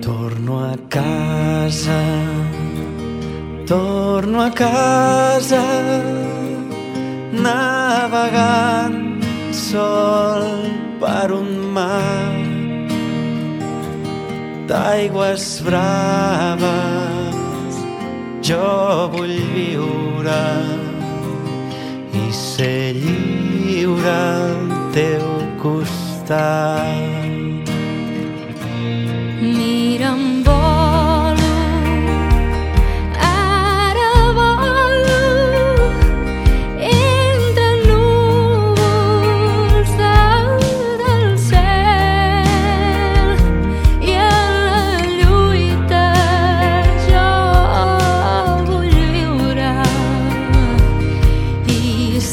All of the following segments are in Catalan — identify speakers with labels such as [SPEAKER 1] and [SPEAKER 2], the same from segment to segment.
[SPEAKER 1] Torno a casa, torno a casa, navegant sol per un mar d'aigües braves jo vull viure i ser lliure al teu costat. Mi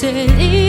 [SPEAKER 1] said it